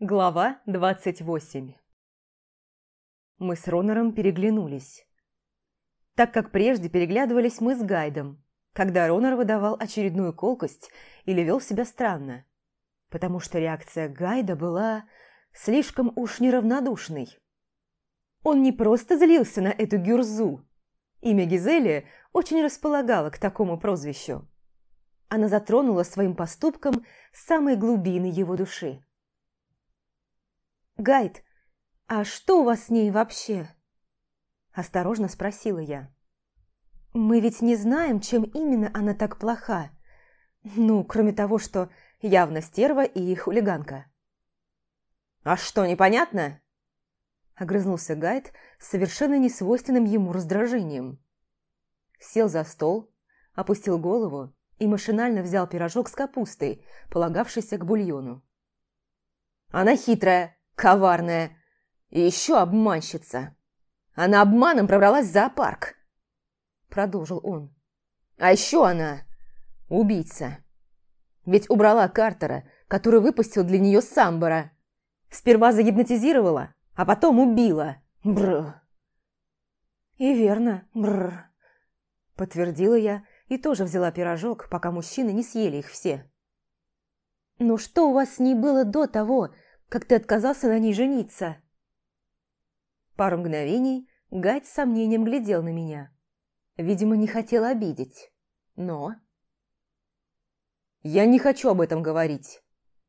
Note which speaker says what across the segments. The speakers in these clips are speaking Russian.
Speaker 1: Глава 28 Мы с Ронором переглянулись. Так как прежде переглядывались мы с Гайдом, когда Ронор выдавал очередную колкость или вел себя странно, потому что реакция Гайда была слишком уж неравнодушной. Он не просто злился на эту гюрзу. Имя Гизели очень располагало к такому прозвищу. Она затронула своим поступком самые глубины его души. Гайд, а что у вас с ней вообще?» Осторожно спросила я. «Мы ведь не знаем, чем именно она так плоха. Ну, кроме того, что явно стерва и хулиганка».
Speaker 2: «А что, непонятно?»
Speaker 1: Огрызнулся Гайд с совершенно несвойственным ему раздражением. Сел за стол, опустил голову и машинально взял пирожок с капустой, полагавшийся к бульону.
Speaker 2: «Она хитрая, Коварная. И еще обманщица. Она обманом пробралась в зоопарк. Продолжил он. А еще она убийца. Ведь убрала Картера, который выпустил для нее Самбара. Сперва загипнотизировала, а потом убила. Бррр.
Speaker 1: И верно, бррр. Подтвердила я и тоже взяла пирожок, пока мужчины не съели их все. Но что у вас с ней было до того, как ты отказался на ней жениться!» Пару мгновений Гайд с сомнением глядел на меня. Видимо, не хотел обидеть. Но...
Speaker 2: «Я не хочу об этом говорить,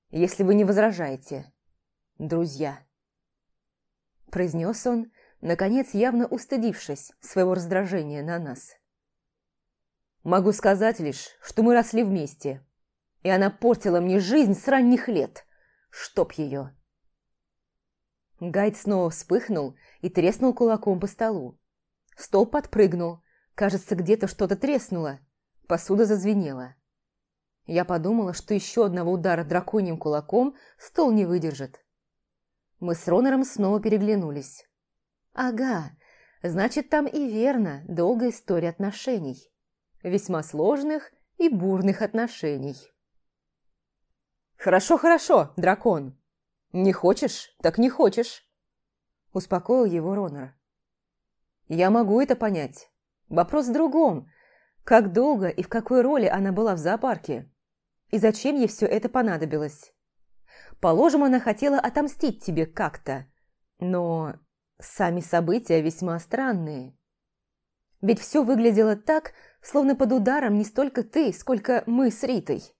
Speaker 2: если вы не возражаете, друзья!» Произнес он, наконец явно устыдившись своего раздражения на нас. «Могу сказать лишь, что мы росли вместе, и она портила мне жизнь с ранних лет!» чтоб ее.
Speaker 1: Гайд снова вспыхнул и треснул кулаком по столу. Стол подпрыгнул. Кажется, где-то что-то треснуло. Посуда зазвенела. Я подумала, что еще одного удара драконьим кулаком стол не выдержит. Мы с Ронором снова переглянулись. «Ага, значит, там и верно долгая история отношений. Весьма сложных и бурных отношений».
Speaker 2: «Хорошо, хорошо, дракон. Не хочешь, так не хочешь», – успокоил его Ронор.
Speaker 1: «Я могу это понять. Вопрос в другом. Как долго и в какой роли она была в зоопарке? И зачем ей все это понадобилось? Положим, она хотела отомстить тебе как-то, но сами события весьма странные. Ведь все выглядело так, словно под ударом не столько ты, сколько мы с Ритой».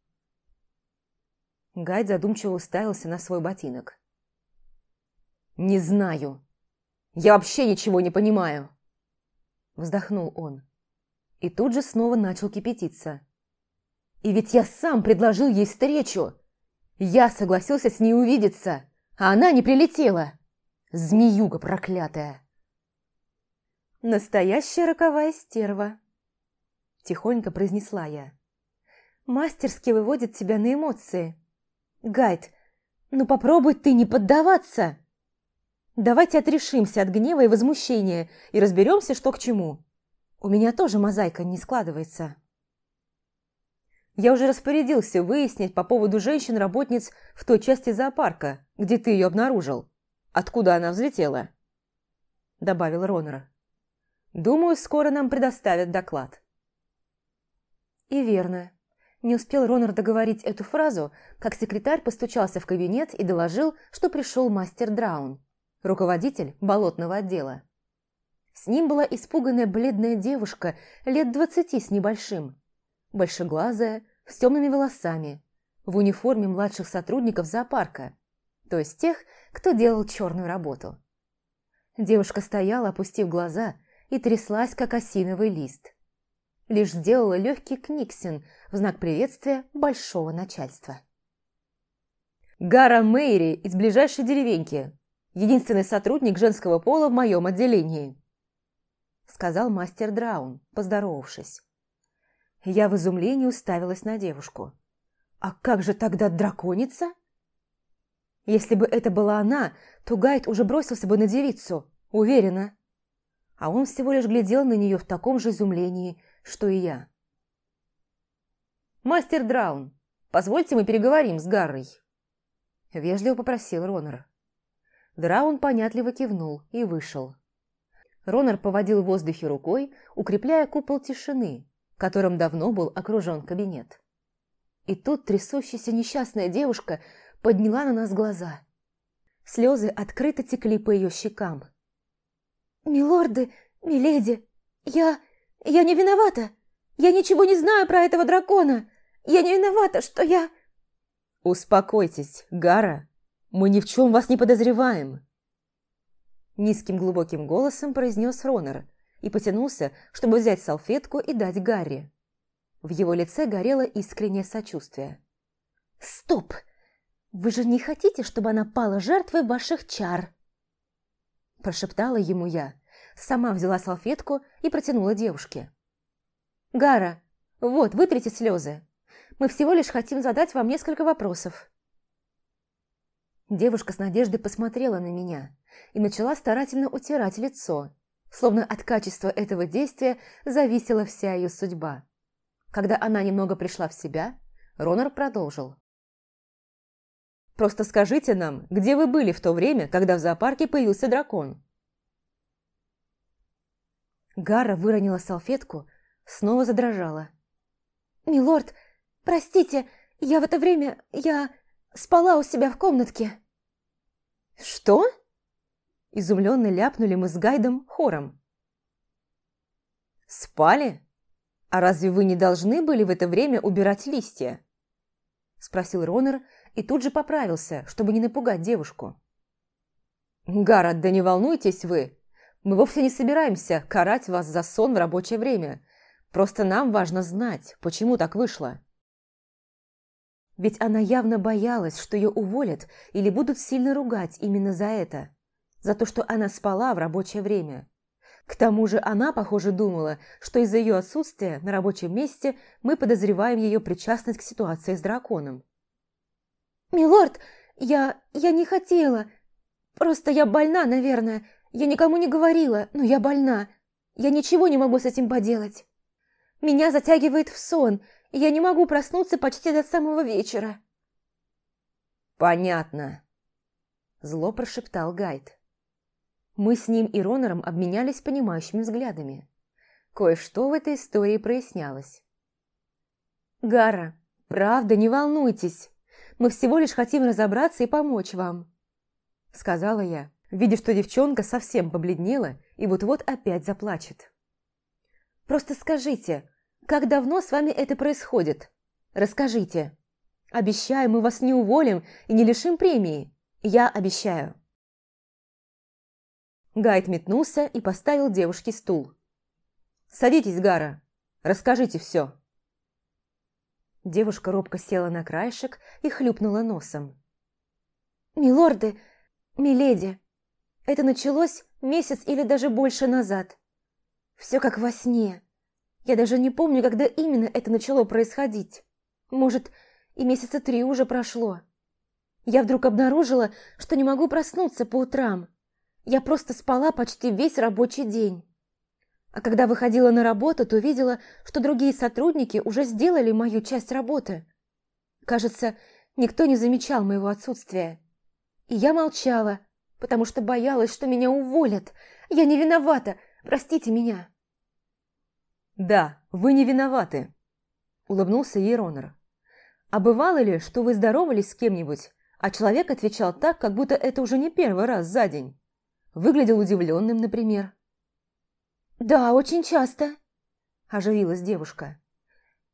Speaker 1: Гайд задумчиво уставился на свой ботинок.
Speaker 2: «Не знаю. Я вообще ничего не понимаю!»
Speaker 1: Вздохнул он. И тут же снова начал кипятиться. «И ведь я сам предложил ей встречу! Я согласился с ней увидеться, а она не прилетела! Змеюга проклятая!» «Настоящая роковая стерва!» Тихонько произнесла я. «Мастерски выводит тебя на эмоции!» Гайд, ну попробуй ты не поддаваться. Давайте отрешимся от гнева и возмущения и разберемся, что к чему. У меня тоже мозаика не складывается. Я уже распорядился выяснить по поводу женщин-работниц в той части зоопарка, где ты ее обнаружил. Откуда она взлетела?» Добавил Ронер. «Думаю, скоро нам предоставят доклад». И верно. Не успел Ронар договорить эту фразу, как секретарь постучался в кабинет и доложил, что пришел мастер Драун, руководитель болотного отдела. С ним была испуганная бледная девушка лет двадцати с небольшим, большеглазая, с темными волосами, в униформе младших сотрудников зоопарка, то есть тех, кто делал черную работу. Девушка стояла, опустив глаза, и тряслась, как осиновый лист – лишь сделала легкий книксин в знак приветствия большого начальства.
Speaker 2: Гара Мэйри из ближайшей деревеньки. Единственный сотрудник женского пола в моем отделении. Сказал мастер Драун, поздоровавшись.
Speaker 1: Я в изумлении уставилась на девушку. А как же тогда драконица? Если бы это была она, то Гайд уже бросился бы на девицу, уверена а он всего лишь глядел на нее в таком же изумлении, что и я.
Speaker 2: «Мастер Драун, позвольте мы переговорим с Гаррой», – вежливо попросил Ронар. Драун понятливо кивнул и вышел. Ронар поводил в воздухе рукой, укрепляя купол тишины, которым давно был окружен кабинет. И тут трясущаяся несчастная девушка подняла на нас глаза. Слезы открыто текли по ее щекам –
Speaker 1: Милорды, миледи, я... я не виновата. Я ничего не знаю про этого дракона. Я не виновата, что я...
Speaker 2: Успокойтесь, Гара. Мы ни в чем вас не подозреваем. Низким глубоким голосом произнес Ронор и потянулся, чтобы взять салфетку и дать Гарри. В его лице горело искреннее сочувствие.
Speaker 1: «Стоп! Вы же не хотите, чтобы она пала жертвой ваших чар?» Прошептала ему я. Сама взяла салфетку и протянула девушке.
Speaker 2: «Гара, вот, вытрите слезы. Мы всего лишь хотим задать вам несколько вопросов». Девушка с надеждой посмотрела на меня и начала старательно утирать лицо, словно от качества этого действия зависела вся ее судьба. Когда она немного пришла в себя, Ронар продолжил. «Просто скажите нам, где вы были в то время, когда в зоопарке появился дракон?» Гара выронила салфетку, снова задрожала.
Speaker 1: «Милорд, простите, я в это время... я спала у себя в комнатке».
Speaker 2: «Что?» Изумленно ляпнули мы с Гайдом хором. «Спали? А разве вы не должны были в это время убирать листья?» Спросил Ронер и тут же поправился, чтобы не напугать девушку. «Гаррет, да не волнуйтесь вы, мы вовсе не собираемся карать вас за сон в рабочее время. Просто нам важно знать, почему так вышло. Ведь она явно боялась, что ее уволят или будут сильно ругать именно за это. За то, что она спала в рабочее время. К тому же она, похоже, думала, что из-за ее отсутствия на рабочем месте мы подозреваем ее причастность к ситуации с драконом.
Speaker 1: «Милорд, я... я не хотела. Просто я больна, наверное. Я никому не говорила, но я больна. Я ничего не могу с этим поделать. Меня затягивает в сон, и я не могу проснуться почти до самого вечера.
Speaker 2: «Понятно», – зло прошептал Гайд. Мы с ним и Ронором обменялись понимающими взглядами. Кое-что в этой истории прояснялось. «Гара, правда, не волнуйтесь. Мы всего лишь хотим разобраться и помочь вам», – сказала я видя, что девчонка совсем побледнела и вот-вот опять заплачет. «Просто скажите, как давно с вами это происходит? Расскажите. Обещаю, мы вас не уволим и не лишим премии. Я обещаю». Гайд метнулся и поставил девушке стул. «Садитесь, Гара. Расскажите все». Девушка робко села на краешек и хлюпнула носом.
Speaker 1: «Милорды, миледи, это началось месяц или даже больше назад. Все как во сне. Я даже не помню, когда именно это начало происходить. Может, и месяца три уже прошло. Я вдруг обнаружила, что не могу проснуться по утрам. Я просто спала почти весь рабочий день. А когда выходила на работу, то видела, что другие сотрудники уже сделали мою часть работы. Кажется, никто не замечал моего отсутствия. И я молчала, потому что боялась, что меня уволят. Я не виновата. Простите меня.
Speaker 2: Да, вы не виноваты, улыбнулся ей Ронер. А бывало ли, что вы здоровались с кем-нибудь, а человек отвечал так, как будто это уже не первый раз за день? Выглядел удивленным, например.
Speaker 1: Да, очень часто, оживилась девушка.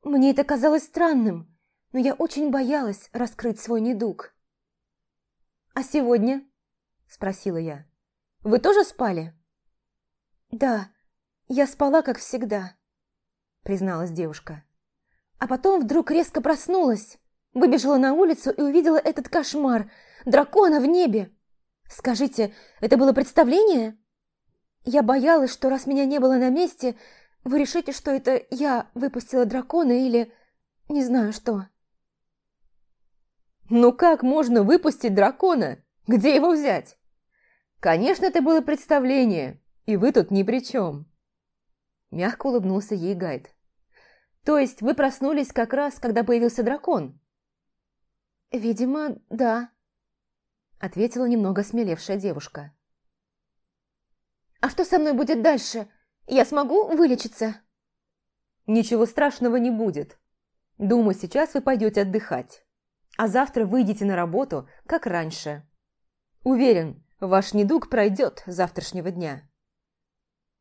Speaker 1: Мне это казалось странным, но я очень боялась раскрыть свой недуг.
Speaker 2: А сегодня – спросила я. «Вы тоже спали?»
Speaker 1: «Да, я спала, как всегда», – призналась девушка. «А потом вдруг резко проснулась, выбежала на улицу и увидела этот кошмар, дракона в небе. Скажите, это было представление?» «Я боялась, что раз меня не было на месте, вы решите, что это я выпустила дракона или не знаю что».
Speaker 2: «Ну как можно выпустить дракона?» Где его взять? Конечно, это было представление, и вы тут ни при чем. Мягко улыбнулся ей гайд. То есть вы проснулись как раз, когда появился дракон?
Speaker 1: Видимо, да. Ответила немного смелевшая девушка.
Speaker 2: А что со мной будет дальше? Я смогу вылечиться?
Speaker 1: Ничего страшного не будет. Думаю, сейчас вы пойдете отдыхать. А завтра выйдете на работу, как раньше. Уверен, ваш недуг пройдет завтрашнего дня.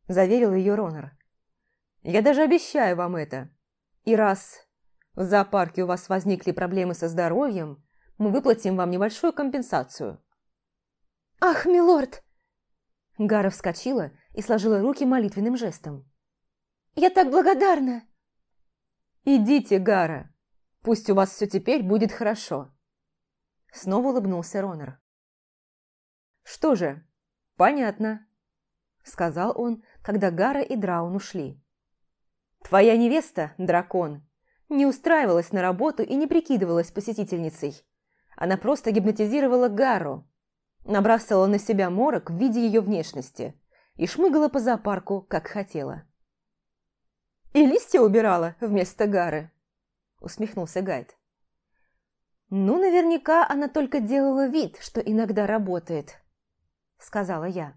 Speaker 1: Заверил ее Ронор. Я даже обещаю вам это. И раз в зоопарке у вас возникли проблемы со здоровьем, мы выплатим вам небольшую компенсацию.
Speaker 2: Ах, милорд!
Speaker 1: Гара вскочила и сложила руки молитвенным жестом.
Speaker 2: «Я так благодарна!»
Speaker 1: «Идите, Гара! Пусть у вас все теперь будет хорошо!» Снова улыбнулся Ронер. «Что же, понятно», — сказал он, когда Гара и Драун ушли. «Твоя невеста, дракон, не устраивалась на работу и не прикидывалась посетительницей. Она просто гипнотизировала Гару, набрасывала на себя морок в виде ее внешности и шмыгала по зоопарку, как хотела». «И листья убирала вместо Гары», — усмехнулся Гайд. «Ну, наверняка она только делала вид, что иногда работает», сказала я.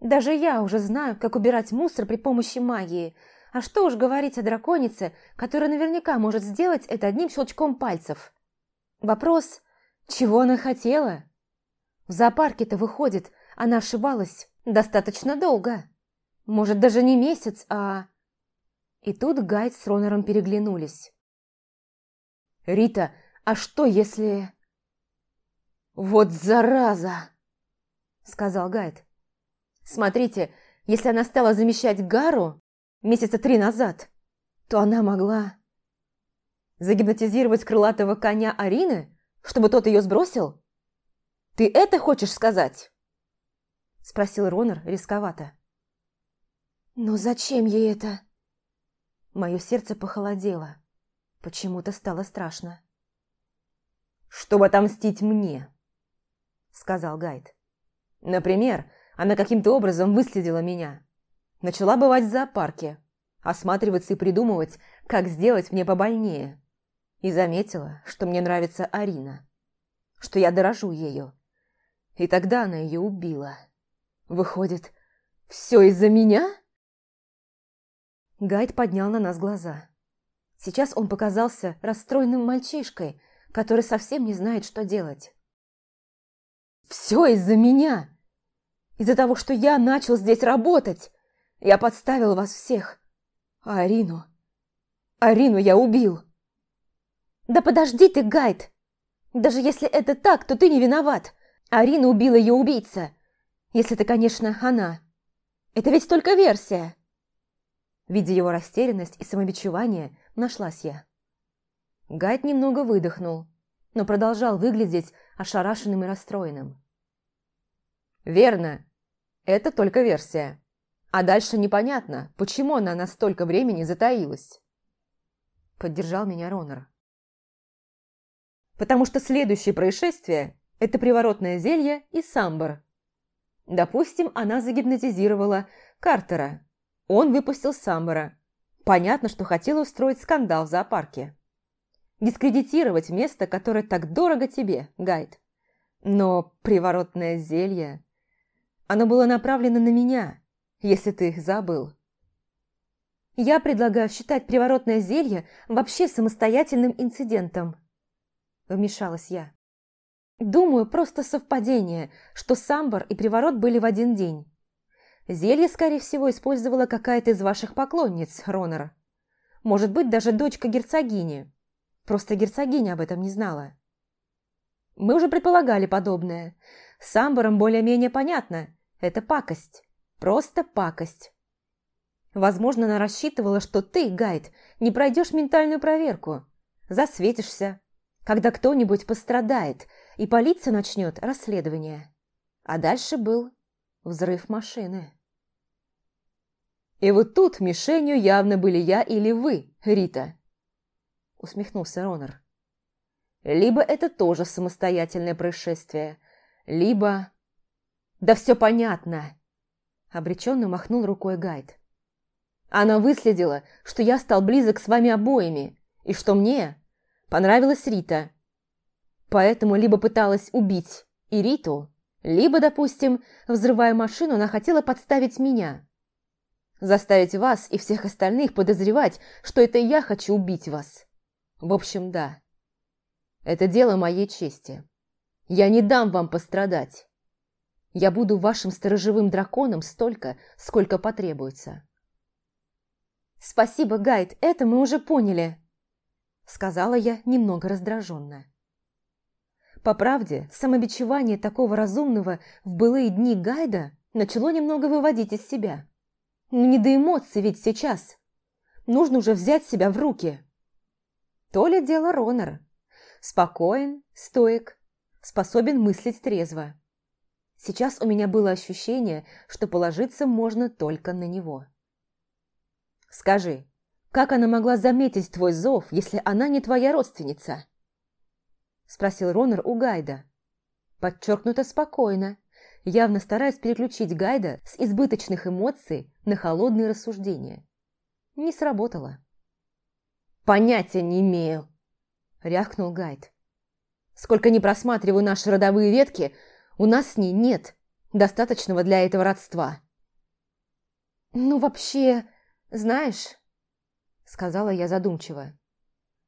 Speaker 1: Даже я уже знаю, как убирать мусор при помощи магии. А что уж говорить о драконице, которая наверняка может сделать это одним щелчком пальцев. Вопрос, чего она хотела? В зоопарке-то выходит, она ошибалась достаточно долго. Может, даже не месяц, а... И тут Гайд с Ронером переглянулись. «Рита, а что если...» «Вот зараза!» сказал Гайд. «Смотрите, если она стала замещать Гару месяца три назад, то она могла...» «Загипнотизировать крылатого коня Арины, чтобы тот ее сбросил? Ты это хочешь сказать?» Спросил Ронор рисковато.
Speaker 2: «Но зачем ей это?»
Speaker 1: Мое сердце похолодело. Почему-то стало страшно. «Чтобы отомстить мне», — сказал Гайд. Например, она каким-то образом выследила меня. Начала бывать в зоопарке, осматриваться и придумывать, как сделать мне побольнее. И заметила, что мне нравится Арина, что я дорожу ее, И тогда она ее убила. Выходит, все из-за меня? Гайд поднял на нас глаза. Сейчас он показался расстроенным мальчишкой, который совсем не знает, что делать. «Все из-за меня!» Из-за того, что я начал здесь работать, я подставил вас всех. А Арину... Арину я убил.
Speaker 2: Да подожди ты, Гайд. Даже если это так, то ты не виноват. Арина убила ее убийца. Если это, конечно, она. Это ведь только версия.
Speaker 1: Видя его растерянность и самобичевание, нашлась я. Гайд немного выдохнул, но продолжал выглядеть ошарашенным и расстроенным. «Верно. Это только версия. А дальше непонятно, почему она на столько времени затаилась. Поддержал меня Ронор. Потому что следующее происшествие – это приворотное зелье и самбар. Допустим, она загипнотизировала Картера. Он выпустил самбара. Понятно, что хотела устроить скандал в зоопарке. Дискредитировать место, которое так дорого тебе, Гайд. Но приворотное зелье... Оно было направлено на меня, если ты их забыл. Я предлагаю считать приворотное зелье вообще самостоятельным инцидентом. Вмешалась я. Думаю, просто совпадение, что самбар и приворот были в один день. Зелье, скорее всего, использовала какая-то из ваших поклонниц, Ронор. Может быть, даже дочка герцогини. Просто герцогиня об этом не знала. Мы уже предполагали подобное. С более-менее понятно. Это пакость. Просто пакость. Возможно, она рассчитывала, что ты, Гайд, не пройдешь ментальную проверку. Засветишься, когда кто-нибудь пострадает, и полиция начнет расследование. А дальше был взрыв машины. «И вот тут мишенью явно были я или вы, Рита», — усмехнулся Ронар. «Либо это тоже самостоятельное происшествие, либо «Да все понятно!» Обреченно махнул рукой гайд. «Она выследила, что я стал близок с вами обоими, и что мне понравилась Рита.
Speaker 2: Поэтому либо пыталась убить и Риту, либо, допустим, взрывая машину, она хотела подставить меня. Заставить вас и всех остальных подозревать, что это я хочу убить вас. В общем, да. Это дело моей чести. Я не дам вам пострадать. Я буду вашим сторожевым драконом столько, сколько потребуется.
Speaker 1: «Спасибо, Гайд, это мы уже поняли», — сказала я немного раздраженно. По правде, самобичевание такого разумного в былые дни Гайда начало немного выводить из себя. Ну не до эмоций ведь сейчас. Нужно уже взять себя в руки. То ли дело Ронар, Спокоен, стоек, способен мыслить трезво. Сейчас у меня было ощущение, что положиться можно только на него. «Скажи, как она могла заметить твой зов, если она не твоя родственница?» Спросил Ронор у Гайда. Подчеркнуто спокойно, явно стараясь переключить Гайда с избыточных эмоций на холодные рассуждения. Не сработало.
Speaker 2: «Понятия не имею!» – рявкнул Гайд. «Сколько не просматриваю наши родовые ветки, – у нас с ней нет достаточного для этого родства».
Speaker 1: «Ну, вообще, знаешь...» — сказала я задумчиво.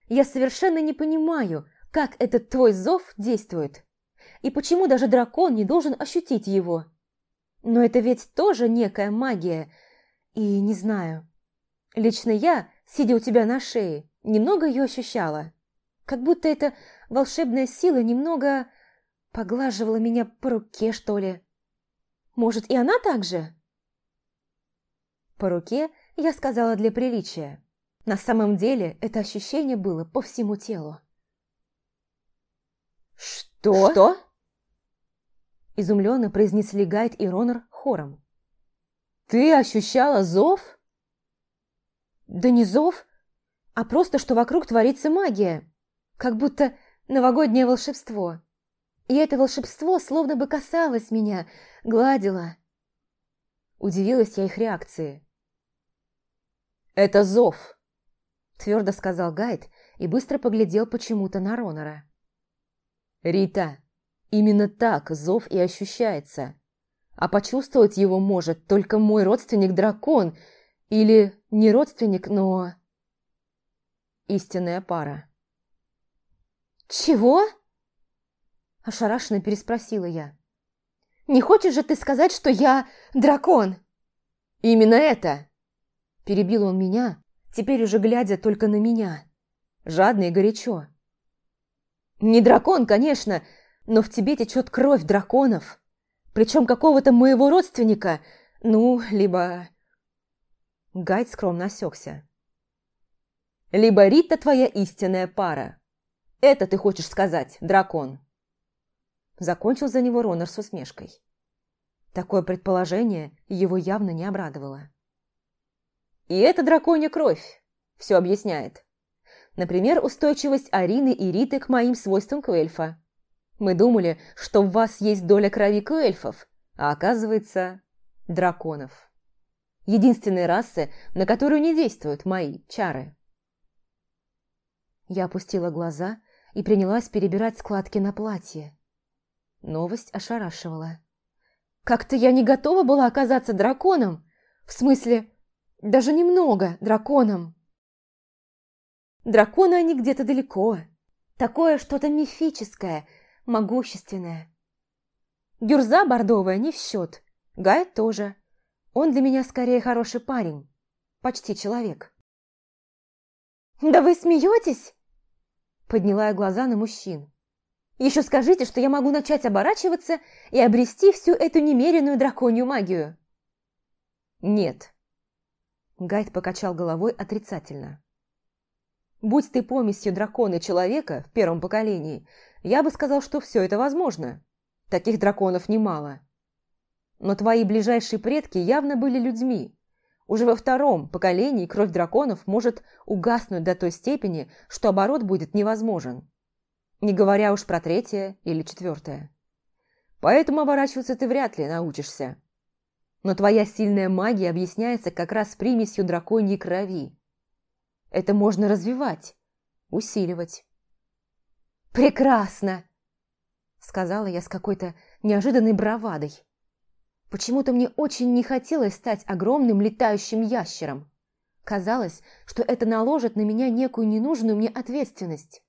Speaker 1: «Я совершенно не понимаю, как этот твой зов действует, и почему даже дракон не должен ощутить его. Но это ведь тоже некая магия, и не знаю. Лично я, сидя у тебя на шее, немного ее ощущала. Как будто эта волшебная сила немного поглаживала меня по руке, что ли. Может, и она так же? По руке я сказала для приличия. На самом деле это ощущение было по всему телу.
Speaker 2: «Что?»
Speaker 1: «Что?» Изумленно произнесли Гайд и Ронор хором.
Speaker 2: «Ты ощущала зов?»
Speaker 1: «Да не зов, а просто, что вокруг творится магия. Как будто новогоднее волшебство. И это волшебство словно бы касалось меня, гладило. Удивилась я их реакции.
Speaker 2: «Это зов», –
Speaker 1: твердо сказал гайд и быстро поглядел почему-то на Ронора.
Speaker 2: «Рита, именно так зов и ощущается. А почувствовать его может только мой родственник-дракон или не родственник, но...» «Истинная пара».
Speaker 1: «Чего?» Ошарашенно переспросила я. «Не хочешь же ты сказать, что я дракон?»
Speaker 2: «Именно это!»
Speaker 1: Перебил он меня, теперь уже глядя только на меня. Жадно и горячо. «Не дракон, конечно, но в тебе течет кровь драконов. Причем какого-то моего родственника, ну, либо...» Гайд скромно осекся. «Либо Рита твоя истинная пара. Это ты хочешь сказать, дракон?» Закончил за него Ронор с усмешкой. Такое предположение его явно не обрадовало. И это драконья кровь. Все объясняет. Например, устойчивость Арины и Риты к моим свойствам Квельфа. Мы думали, что в вас есть доля крови Квельфов, а оказывается, драконов. Единственной расы, на которую не действуют мои чары. Я опустила глаза и принялась перебирать складки на платье. Новость ошарашивала. «Как-то я не готова была оказаться драконом. В смысле, даже немного драконом». Драконы они где-то далеко. Такое что-то мифическое, могущественное. Гюрза бордовая не в счет. Гай тоже. Он для меня скорее хороший парень. Почти человек. «Да вы смеетесь?» Подняла я глаза на мужчин. Еще скажите, что я могу начать оборачиваться и обрести всю эту немеренную драконью магию.
Speaker 2: Нет.
Speaker 1: Гайд покачал головой отрицательно. Будь ты помесью дракона и человека в первом поколении, я бы сказал, что все это возможно. Таких драконов немало. Но твои ближайшие предки явно были людьми. Уже во втором поколении кровь драконов может угаснуть до той степени, что оборот будет невозможен не говоря уж про третье или четвертое. Поэтому оборачиваться ты вряд ли научишься. Но твоя сильная магия объясняется как раз примесью драконьей крови. Это можно развивать, усиливать. «Прекрасно!» – сказала я с какой-то неожиданной бравадой. Почему-то мне очень не хотелось стать огромным летающим ящером. Казалось, что это наложит на меня некую ненужную мне ответственность.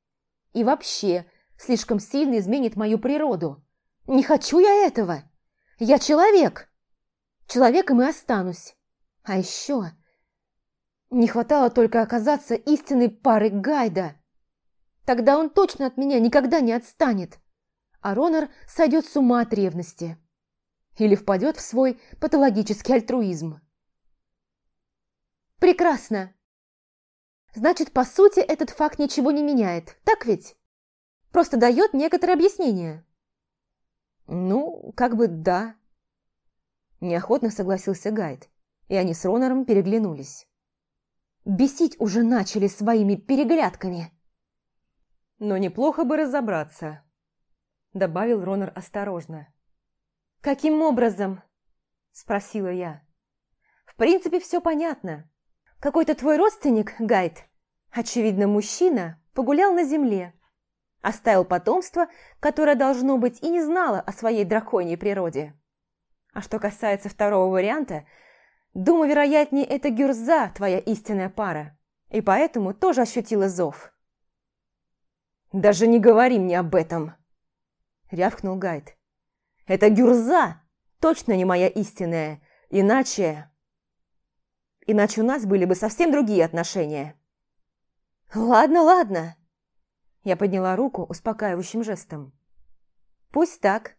Speaker 1: И вообще, слишком сильно изменит мою природу. Не хочу я этого. Я человек. Человеком и останусь. А еще... Не хватало только оказаться истинной парой Гайда. Тогда он точно от меня никогда не отстанет. А Ронар сойдет с ума от ревности. Или впадет в свой патологический альтруизм. «Прекрасно!» Значит, по сути, этот факт ничего не меняет, так ведь? Просто дает некоторое объяснение. Ну, как бы да. Неохотно согласился Гайд, и они с Ронором переглянулись. Бесить уже начали своими переглядками. Но неплохо бы разобраться, добавил Ронор осторожно. Каким образом? Спросила я. В принципе, все понятно. Какой-то твой родственник, Гайд, очевидно, мужчина, погулял на земле. Оставил потомство, которое, должно быть, и не знало о своей драконьей природе. А что касается второго варианта, думаю, вероятнее, это Гюрза, твоя истинная пара, и поэтому тоже ощутила зов. «Даже не говори мне об этом!» – рявкнул Гайд. «Это Гюрза! Точно не моя истинная, иначе...» иначе у нас были бы совсем другие отношения. Ладно, ладно. Я подняла руку успокаивающим жестом. Пусть так.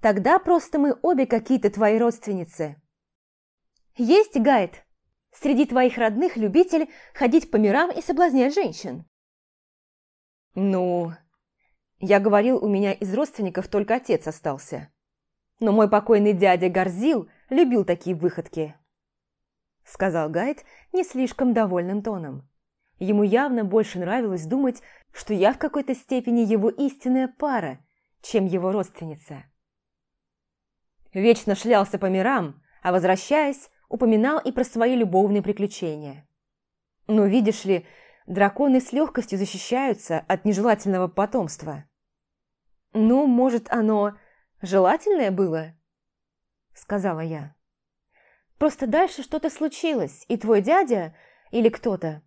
Speaker 1: Тогда просто мы обе какие-то твои родственницы. Есть гайд. Среди твоих родных любитель ходить по мирам и соблазнять женщин. Ну, я говорил, у меня из родственников только отец остался. Но мой покойный дядя Горзил любил такие выходки. — сказал Гайд не слишком довольным тоном. Ему явно больше нравилось думать, что я в какой-то степени его истинная пара, чем его родственница. Вечно шлялся по мирам, а возвращаясь, упоминал и про свои любовные приключения. Но видишь ли, драконы с легкостью защищаются от нежелательного потомства. «Ну, может, оно желательное было?» — сказала я. Просто дальше что-то случилось, и твой дядя или кто-то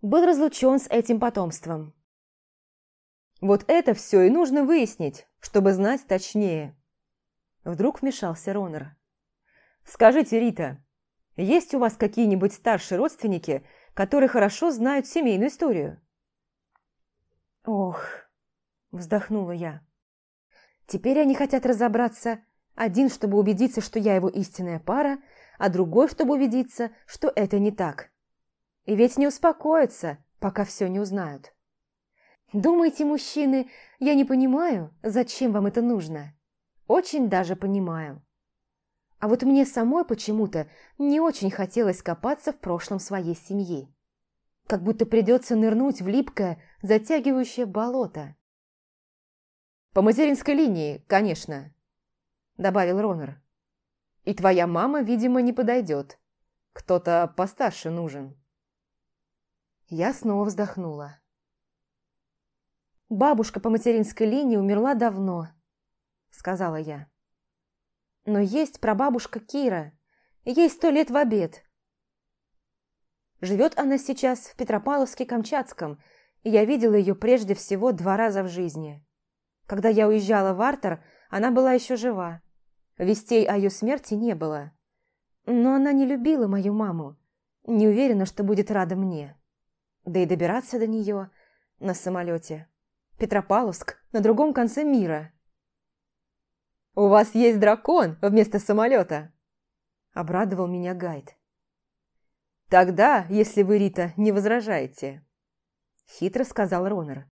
Speaker 1: был разлучен с этим потомством. Вот это все и нужно выяснить, чтобы знать точнее. Вдруг вмешался Ронер. Скажите, Рита, есть у вас какие-нибудь старшие родственники, которые хорошо знают семейную историю? Ох, вздохнула я. Теперь они хотят разобраться, один, чтобы убедиться, что я его истинная пара, а другой, чтобы убедиться, что это не так. И ведь не успокоится, пока все не узнают. Думаете, мужчины, я не понимаю, зачем вам это нужно? Очень даже понимаю. А вот мне самой почему-то не очень хотелось копаться в прошлом своей семьи. Как будто придется нырнуть в липкое, затягивающее болото. «По материнской линии, конечно», – добавил Ронер. И твоя мама, видимо, не подойдет. Кто-то постарше нужен. Я снова вздохнула. «Бабушка по материнской линии умерла давно», — сказала я. «Но есть прабабушка Кира. Ей сто лет в обед. Живет она сейчас в Петропавловске-Камчатском, и я видела ее прежде всего два раза в жизни. Когда я уезжала в Артер, она была еще жива. Вестей о ее смерти не было. Но она не любила мою маму. Не уверена, что будет рада мне. Да и добираться до нее на самолете. Петропавловск на другом конце мира. «У вас есть дракон вместо самолета!» Обрадовал меня гайд. «Тогда, если вы, Рита, не возражаете», – хитро сказал Ронер.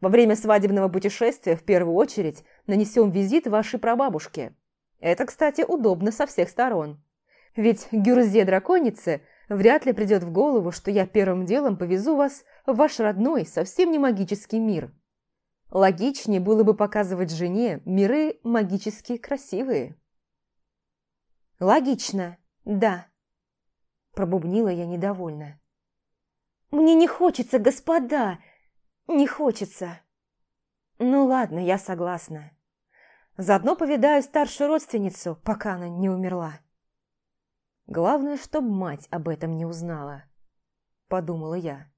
Speaker 1: Во время свадебного путешествия в первую очередь нанесем визит вашей прабабушке. Это, кстати, удобно со всех сторон. Ведь Гюрзе-драконице вряд ли придет в голову, что я первым делом повезу вас в ваш родной, совсем не магический мир. Логичнее было бы показывать жене миры магически красивые. «Логично, да», – пробубнила я недовольно. «Мне не хочется, господа, не хочется. Ну ладно, я согласна. Заодно повидаю старшую родственницу, пока она не умерла. Главное, чтобы мать об этом не узнала, подумала я.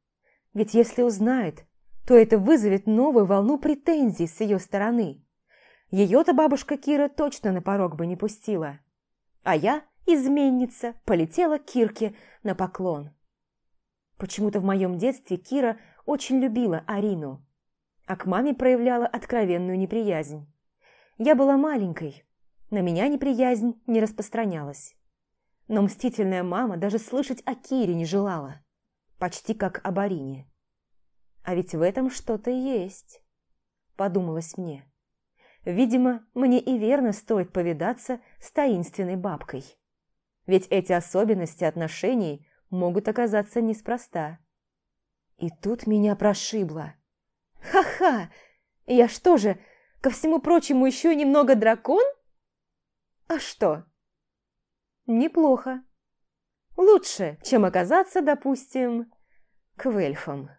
Speaker 1: Ведь если узнает, то это вызовет новую волну претензий с ее стороны. Ее-то бабушка Кира точно на порог бы не пустила. А я, изменница, полетела к Кирке на поклон. Почему-то в моем детстве Кира очень любила Арину, а к маме проявляла откровенную неприязнь. Я была маленькой, на меня неприязнь не распространялась. Но мстительная мама даже слышать о Кире не желала, почти как об Арине. А ведь в этом что-то есть, подумалось мне. Видимо, мне и верно стоит повидаться с таинственной бабкой. Ведь эти особенности отношений могут оказаться неспроста. И тут меня прошибло. «Ха-ха! Я что же, ко всему прочему, еще немного дракон? А что?» «Неплохо. Лучше, чем оказаться, допустим, к вельфам».